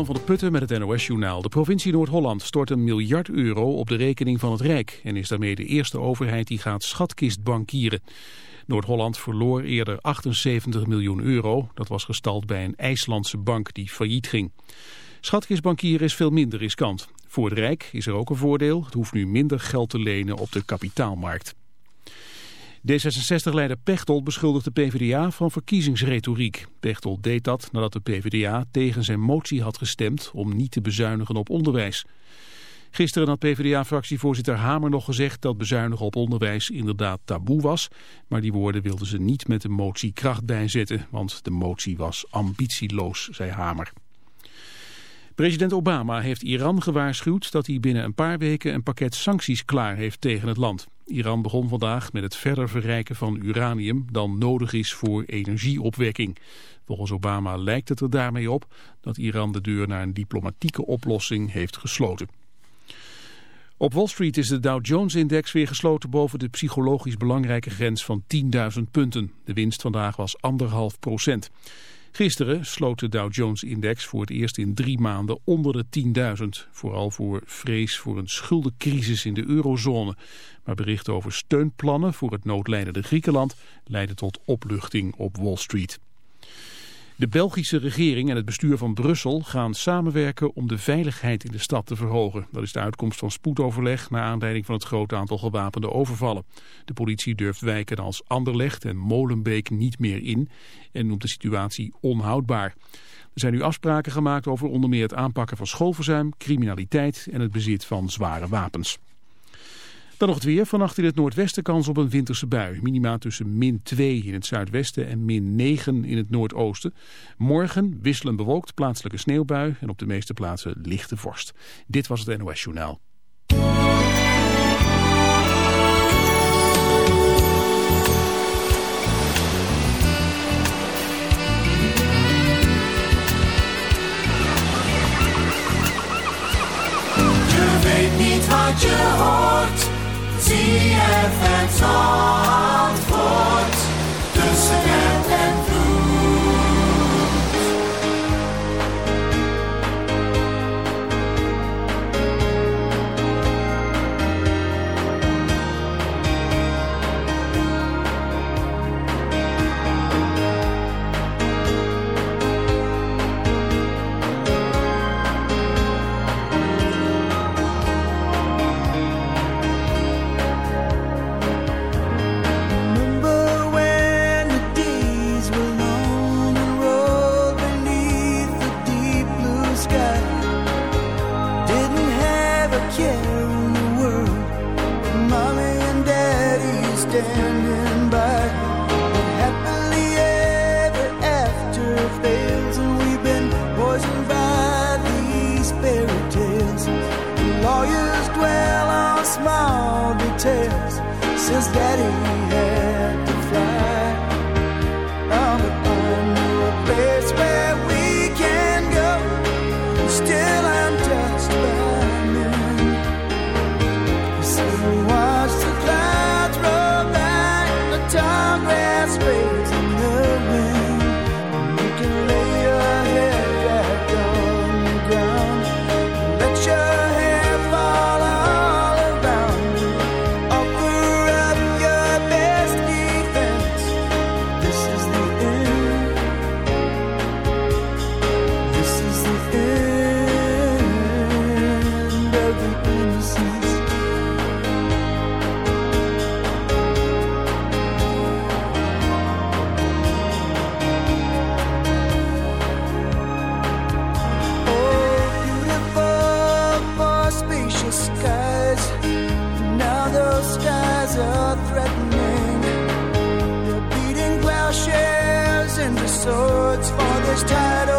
Jan van der Putten met het NOS-journaal. De provincie Noord-Holland stort een miljard euro op de rekening van het Rijk... en is daarmee de eerste overheid die gaat schatkistbankieren. Noord-Holland verloor eerder 78 miljoen euro. Dat was gestald bij een IJslandse bank die failliet ging. Schatkistbankieren is veel minder riskant. Voor het Rijk is er ook een voordeel. Het hoeft nu minder geld te lenen op de kapitaalmarkt. D66-leider Pechtold beschuldigt de PvdA van verkiezingsretoriek. Pechtold deed dat nadat de PvdA tegen zijn motie had gestemd om niet te bezuinigen op onderwijs. Gisteren had PvdA-fractievoorzitter Hamer nog gezegd dat bezuinigen op onderwijs inderdaad taboe was. Maar die woorden wilden ze niet met de motie kracht bijzetten, want de motie was ambitieloos, zei Hamer. President Obama heeft Iran gewaarschuwd dat hij binnen een paar weken een pakket sancties klaar heeft tegen het land. Iran begon vandaag met het verder verrijken van uranium dan nodig is voor energieopwekking. Volgens Obama lijkt het er daarmee op dat Iran de deur naar een diplomatieke oplossing heeft gesloten. Op Wall Street is de Dow Jones-index weer gesloten boven de psychologisch belangrijke grens van 10.000 punten. De winst vandaag was anderhalf procent. Gisteren sloot de Dow Jones-index voor het eerst in drie maanden onder de 10.000. Vooral voor vrees voor een schuldencrisis in de eurozone. Maar berichten over steunplannen voor het noodlijdende Griekenland leidden tot opluchting op Wall Street. De Belgische regering en het bestuur van Brussel gaan samenwerken om de veiligheid in de stad te verhogen. Dat is de uitkomst van spoedoverleg naar aanleiding van het grote aantal gewapende overvallen. De politie durft wijken als Anderlecht en Molenbeek niet meer in en noemt de situatie onhoudbaar. Er zijn nu afspraken gemaakt over onder meer het aanpakken van schoolverzuim, criminaliteit en het bezit van zware wapens. Dan nog het weer. Vannacht in het noordwesten kans op een winterse bui. Minima tussen min 2 in het zuidwesten en min 9 in het noordoosten. Morgen wisselend bewolkt, plaatselijke sneeuwbui en op de meeste plaatsen lichte vorst. Dit was het NOS Journaal. Je weet niet wat je hoort. ZFM Zandvoort. Tussen app en threatening. They're beating plowshares into swords for this title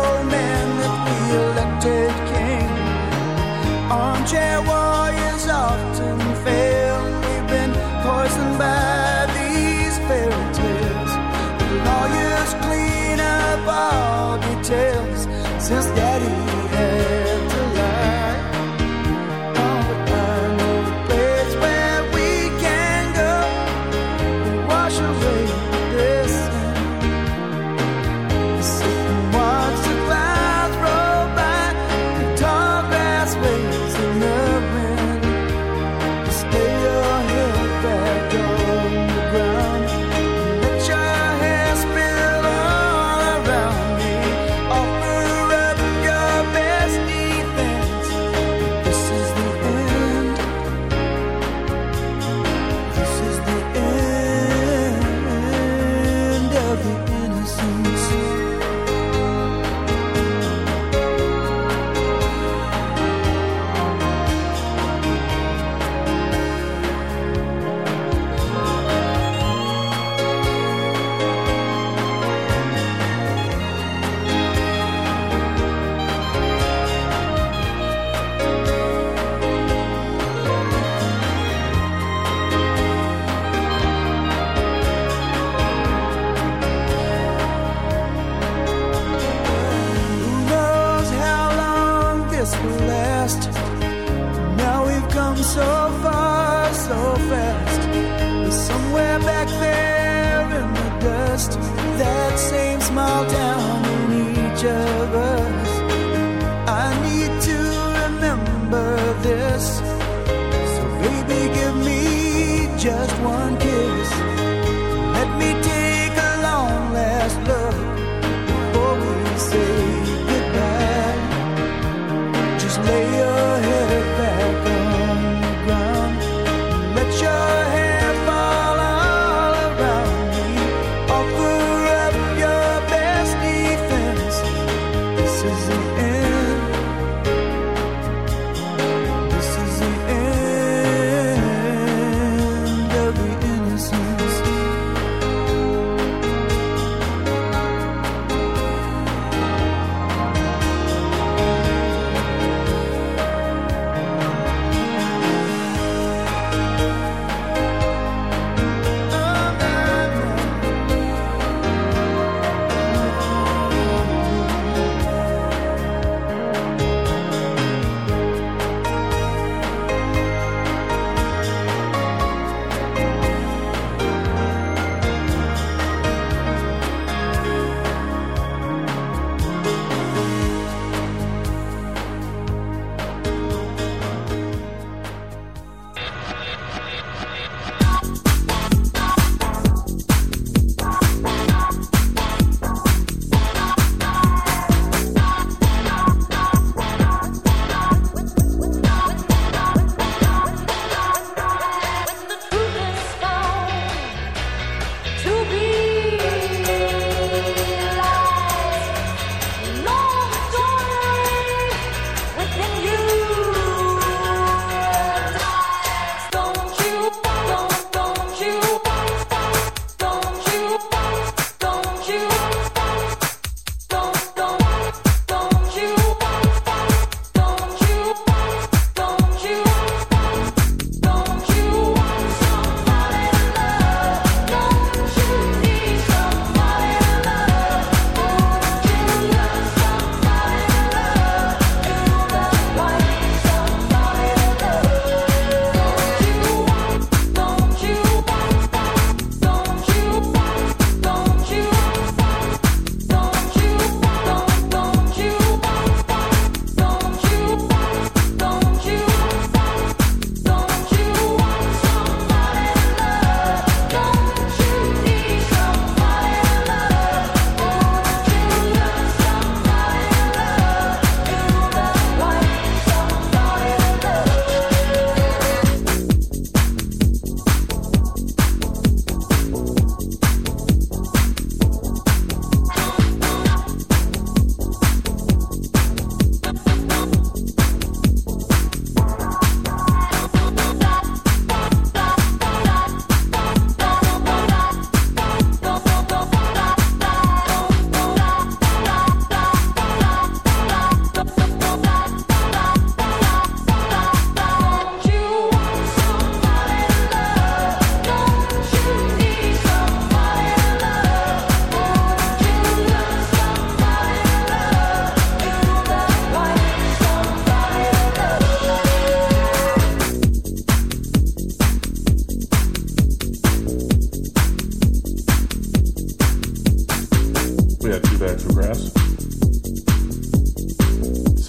jugger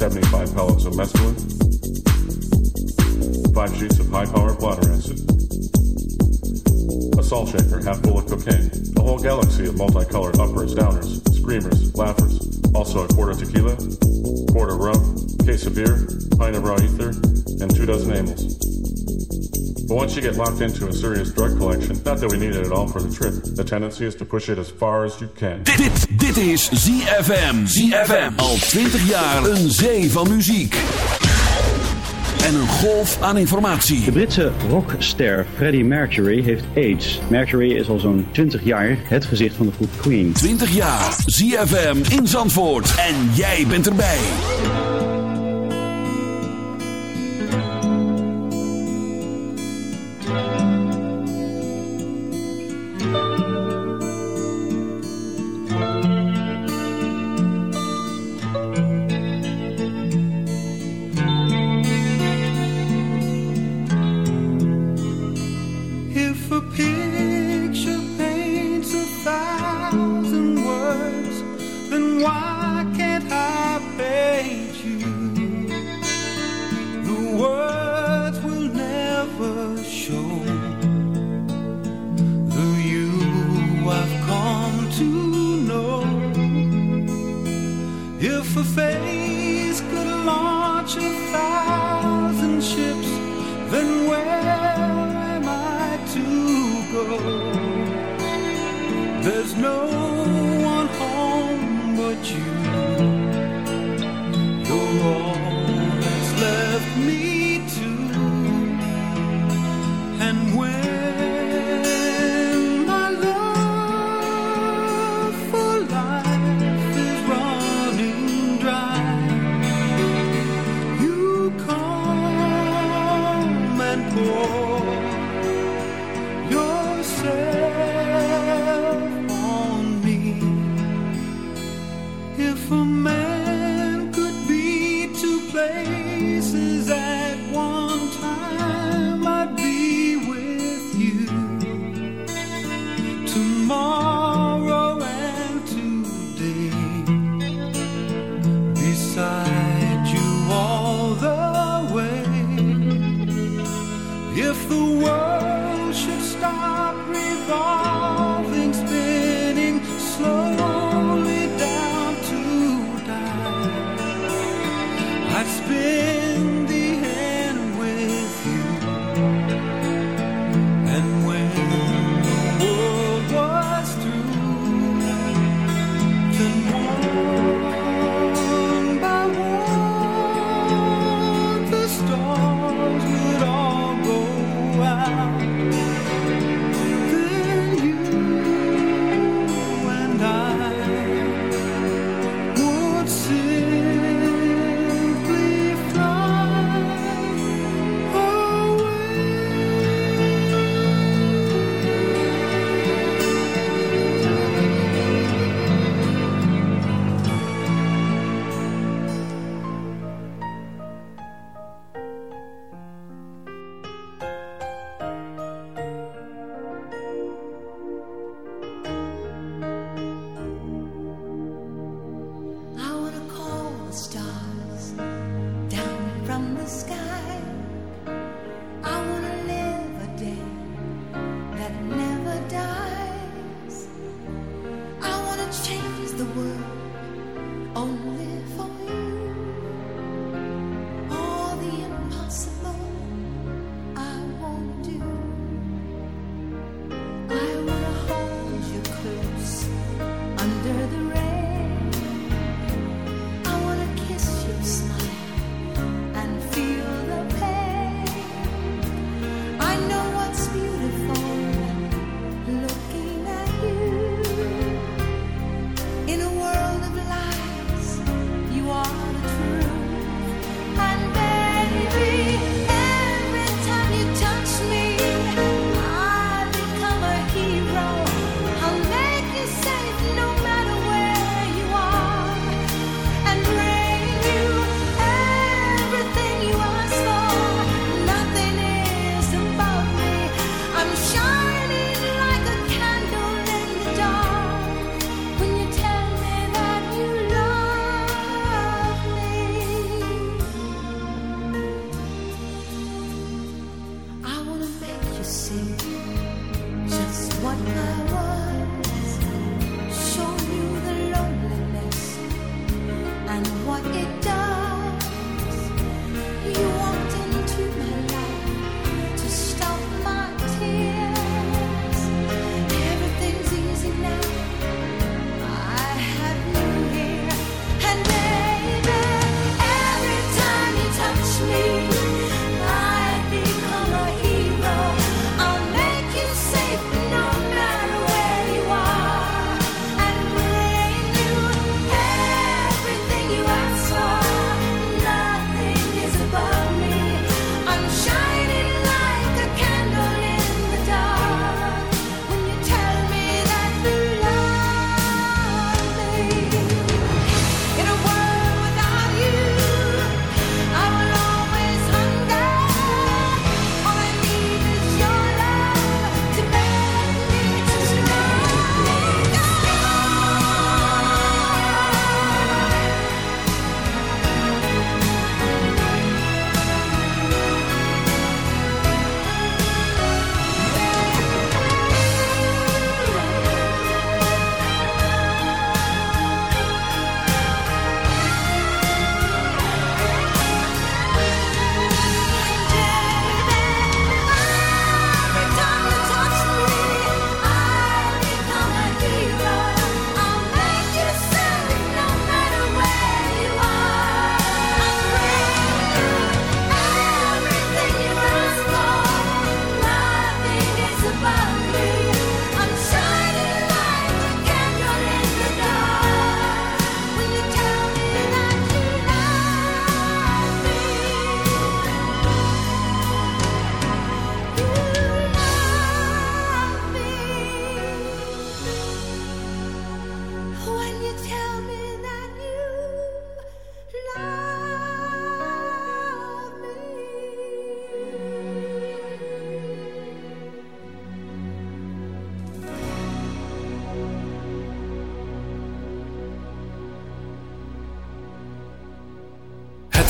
75 pellets of mescaline, five sheets of high powered bladder acid, a salt shaker half full of cocaine, a whole galaxy of multicolored uppers, downers, screamers, laughers, also a quart of tequila, quart of rum, case of beer, pint of raw ether, and two dozen amyls. But once you get locked into a serious drug collection, not that we need it at all for the trip, the tendency is to push it as far as you can. Dit, dit, dit is ZFM. ZFM. Al 20 jaar een zee van muziek. En een golf aan informatie. De Britse rockster Freddie Mercury heeft AIDS. Mercury is al zo'n 20 jaar het gezicht van de groep Queen. 20 jaar. ZFM in Zandvoort. En jij bent erbij.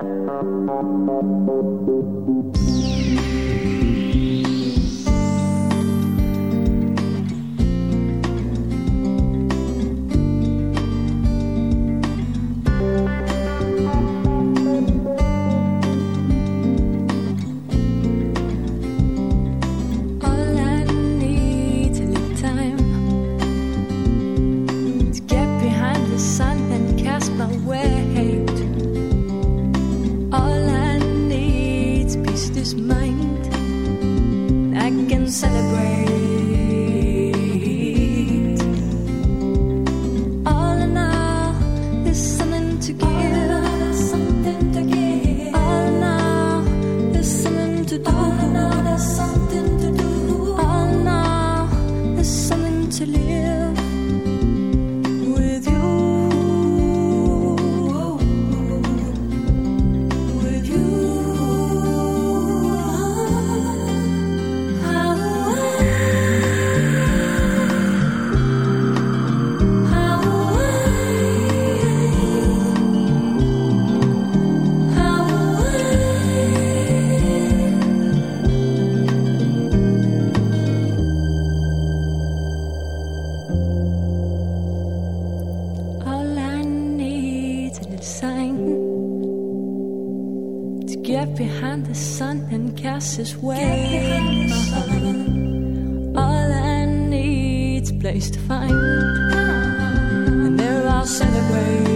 All cast his way. All I need's place to find, and there I'll celebrate.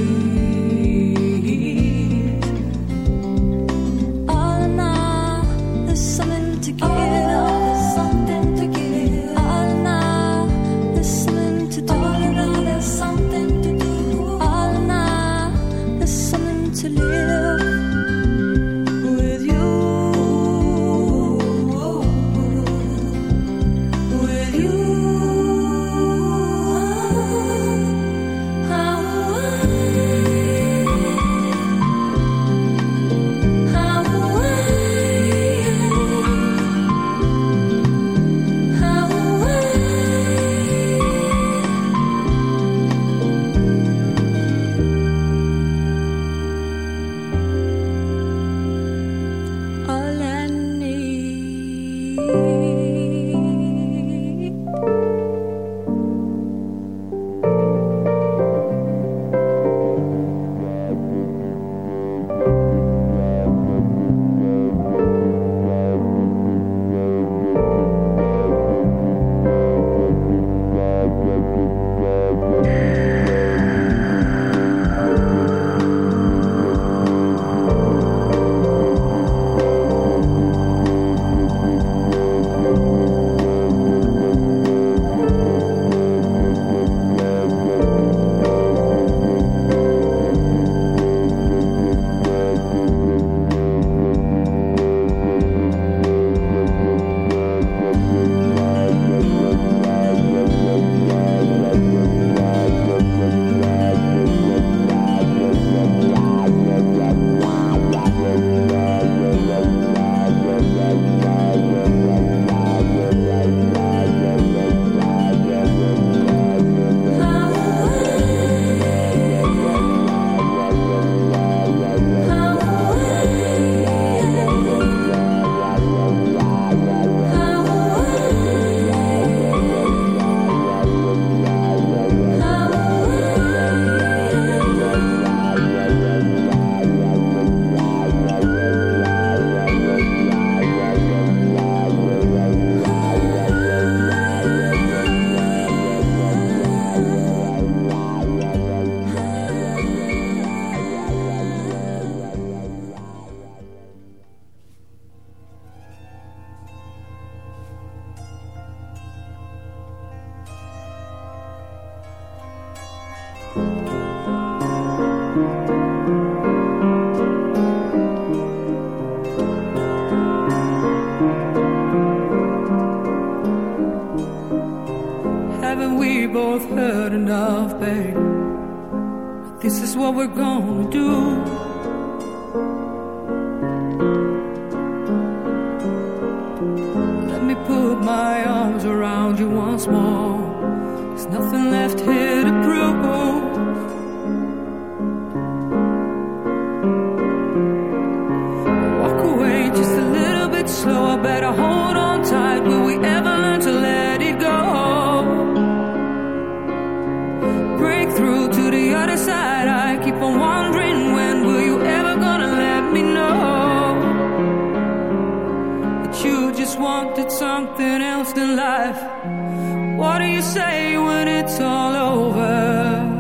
What do you say when it's all over?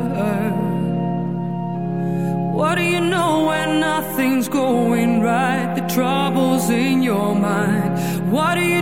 What do you know when nothing's going right? The trouble's in your mind. What do you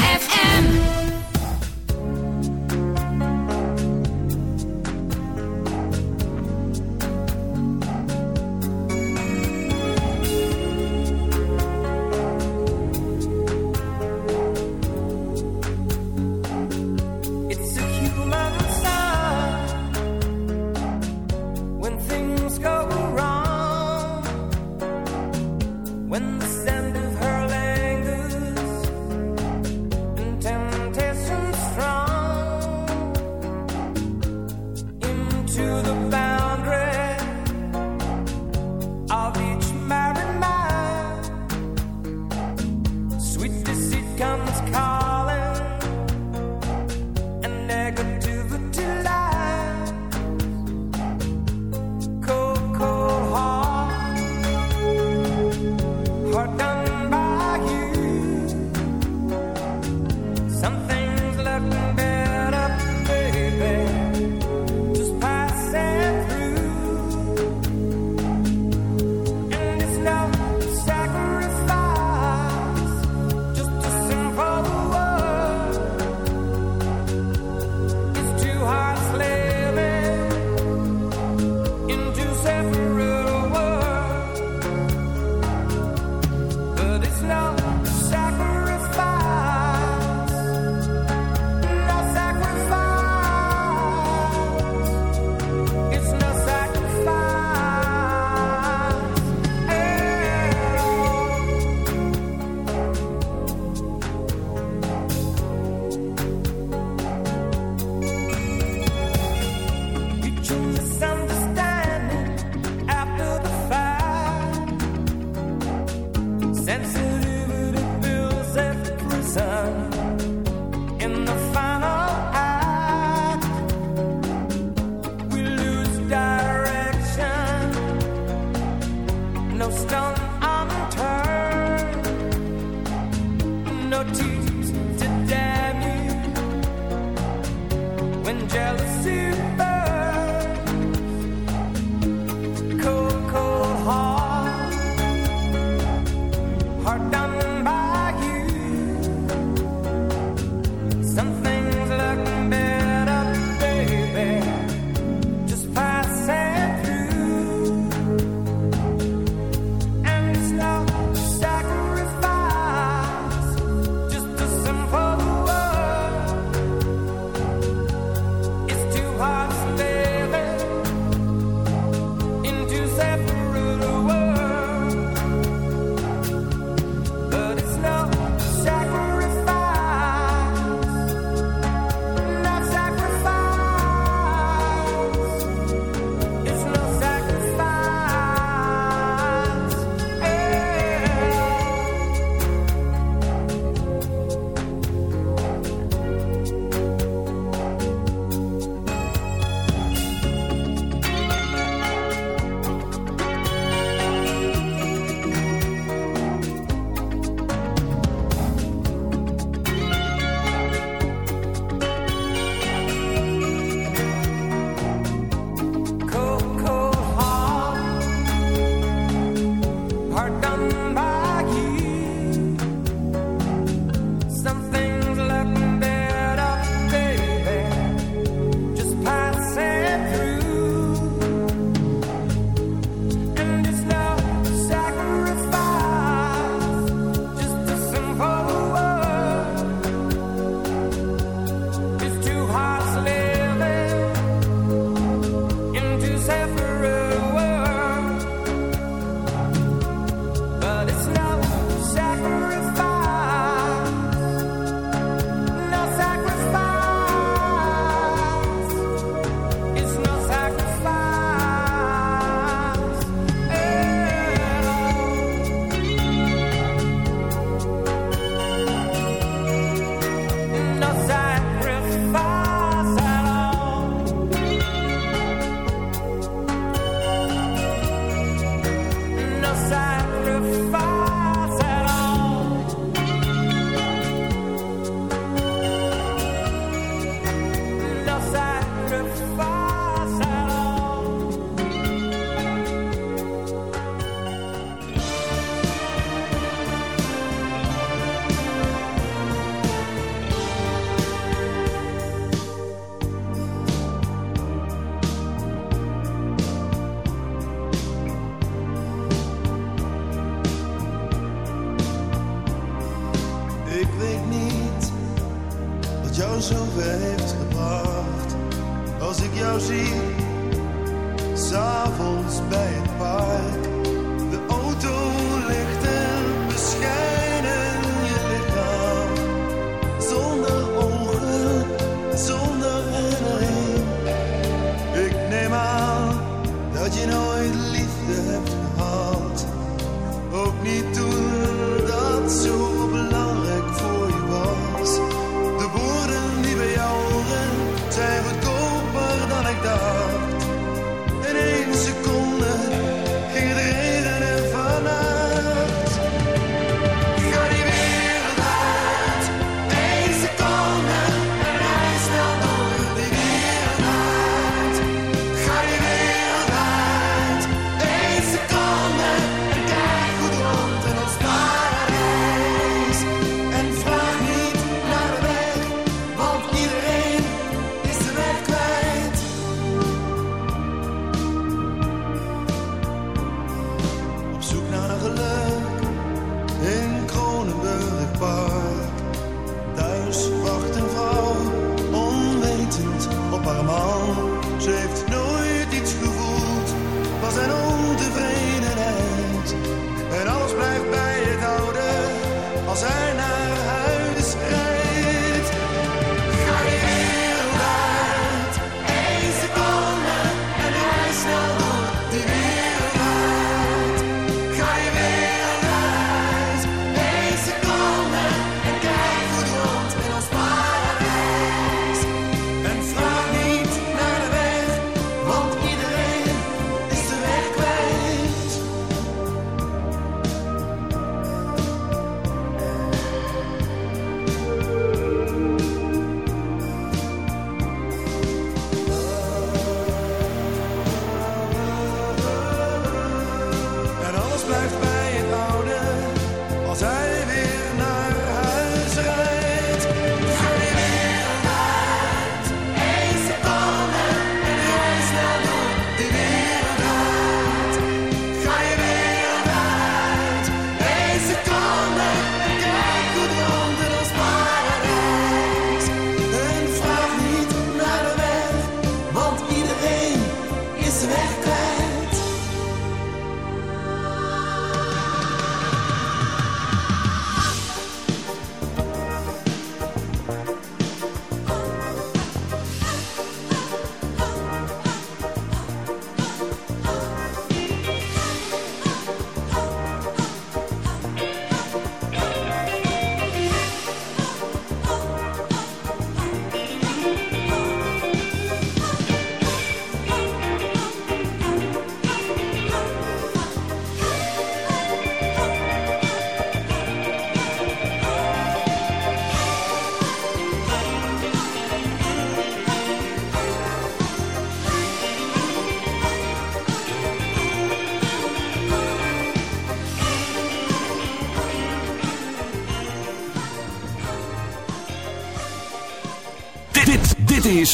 comes car.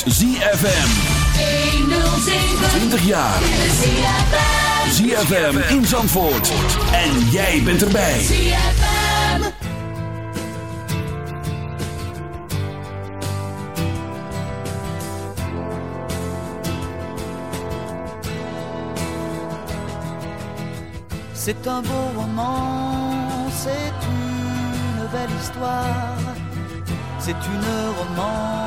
is ZFM. 20 jaar. ZFM in Zandvoort. En jij bent erbij. ZFM. C'est un beau roman, c'est une belle histoire, c'est une romance.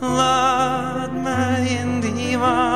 Laat mij in die waan,